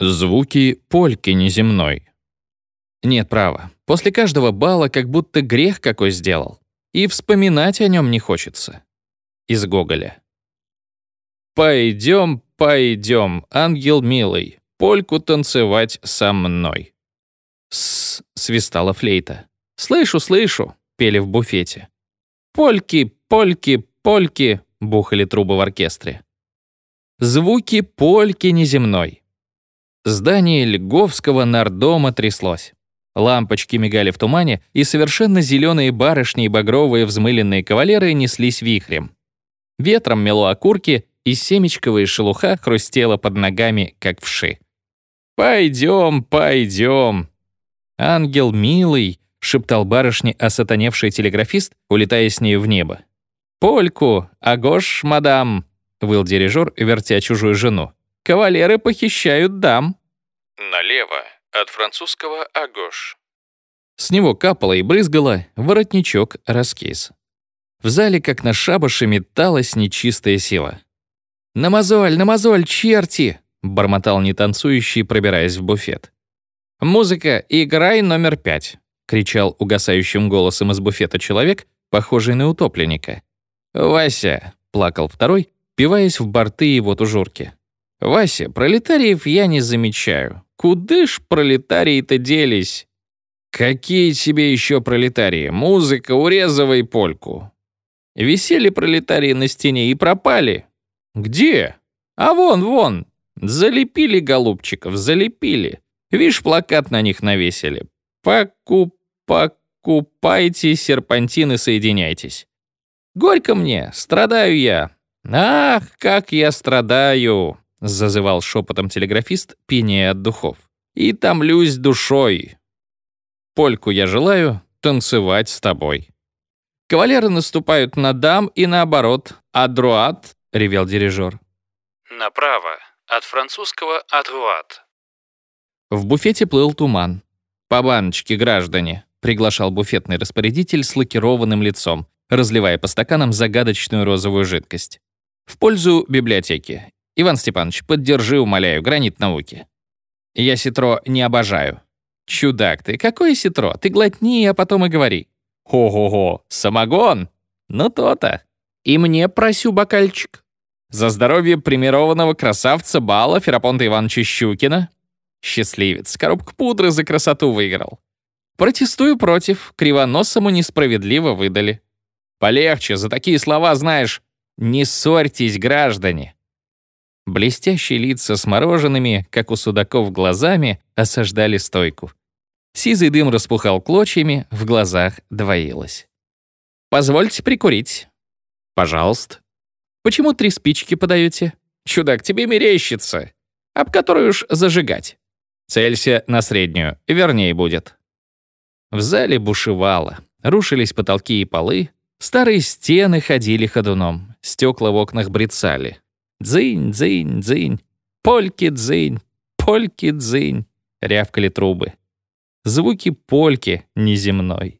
Звуки польки неземной. Нет, права. После каждого бала как будто грех какой сделал. И вспоминать о нем не хочется. Из Гоголя. «Пойдем, пойдем, ангел милый, польку танцевать со мной». «С...» — свистала флейта. «Слышу, слышу», — пели в буфете. «Польки, польки, польки», — бухали трубы в оркестре. Звуки польки неземной. Здание Льговского нардома тряслось. Лампочки мигали в тумане, и совершенно зеленые барышни и багровые взмыленные кавалеры неслись вихрем. Ветром мело окурки, и семечковая шелуха хрустела под ногами, как вши. «Пойдем, пойдем!» «Ангел милый!» — шептал барышне осатаневший телеграфист, улетая с ней в небо. «Польку! Агош, мадам!» — выл дирижер, вертя чужую жену. «Кавалеры похищают дам!» Налево, от французского «агош». С него капало и брызгало, воротничок раскис. В зале, как на шабаше, металась нечистая сила. «На мозоль, на мозоль, черти!» — бормотал нетанцующий, пробираясь в буфет. «Музыка, играй номер пять!» — кричал угасающим голосом из буфета человек, похожий на утопленника. «Вася!» — плакал второй, пиваясь в борты его тужурки. «Вася, пролетариев я не замечаю. Куды ж пролетарии-то делись?» «Какие тебе еще пролетарии? Музыка, урезывай польку!» Висели пролетарии на стене и пропали. Где? А вон, вон. Залепили голубчиков, залепили. Видишь, плакат на них навесили. Покуп, покупайте серпантины, соединяйтесь. Горько мне, страдаю я. Ах, как я страдаю, зазывал шепотом телеграфист, пение от духов. И томлюсь душой. Польку я желаю танцевать с тобой. Кавалеры наступают на дам и наоборот, а друат — ревел дирижер. Направо, от французского «адруат». В буфете плыл туман. «По баночке, граждане», — приглашал буфетный распорядитель с лакированным лицом, разливая по стаканам загадочную розовую жидкость. «В пользу библиотеки. Иван Степанович, поддержи, умоляю, гранит науки». «Я ситро не обожаю». «Чудак ты, какое ситро? Ты глотни, а потом и говори». «Хо-хо-хо, самогон? Ну то-то». И мне просю бокальчик. За здоровье премированного красавца Бала Ферапонта Ивановича Щукина. Счастливец, коробку пудры за красоту выиграл. Протестую против, кривоносому несправедливо выдали. Полегче, за такие слова знаешь. Не ссорьтесь, граждане. Блестящие лица с мороженными, как у судаков, глазами осаждали стойку. Сизый дым распухал клочьями, в глазах двоилось. «Позвольте прикурить», Пожалуйста. Почему три спички подаете? Чудак, тебе мерещится. Об которую уж зажигать. Целься на среднюю, вернее будет. В зале бушевало. Рушились потолки и полы. Старые стены ходили ходуном. Стекла в окнах брецали. Дзынь, дзынь, дзынь. Польки, дзынь. Польки, дзынь. Рявкали трубы. Звуки польки неземной.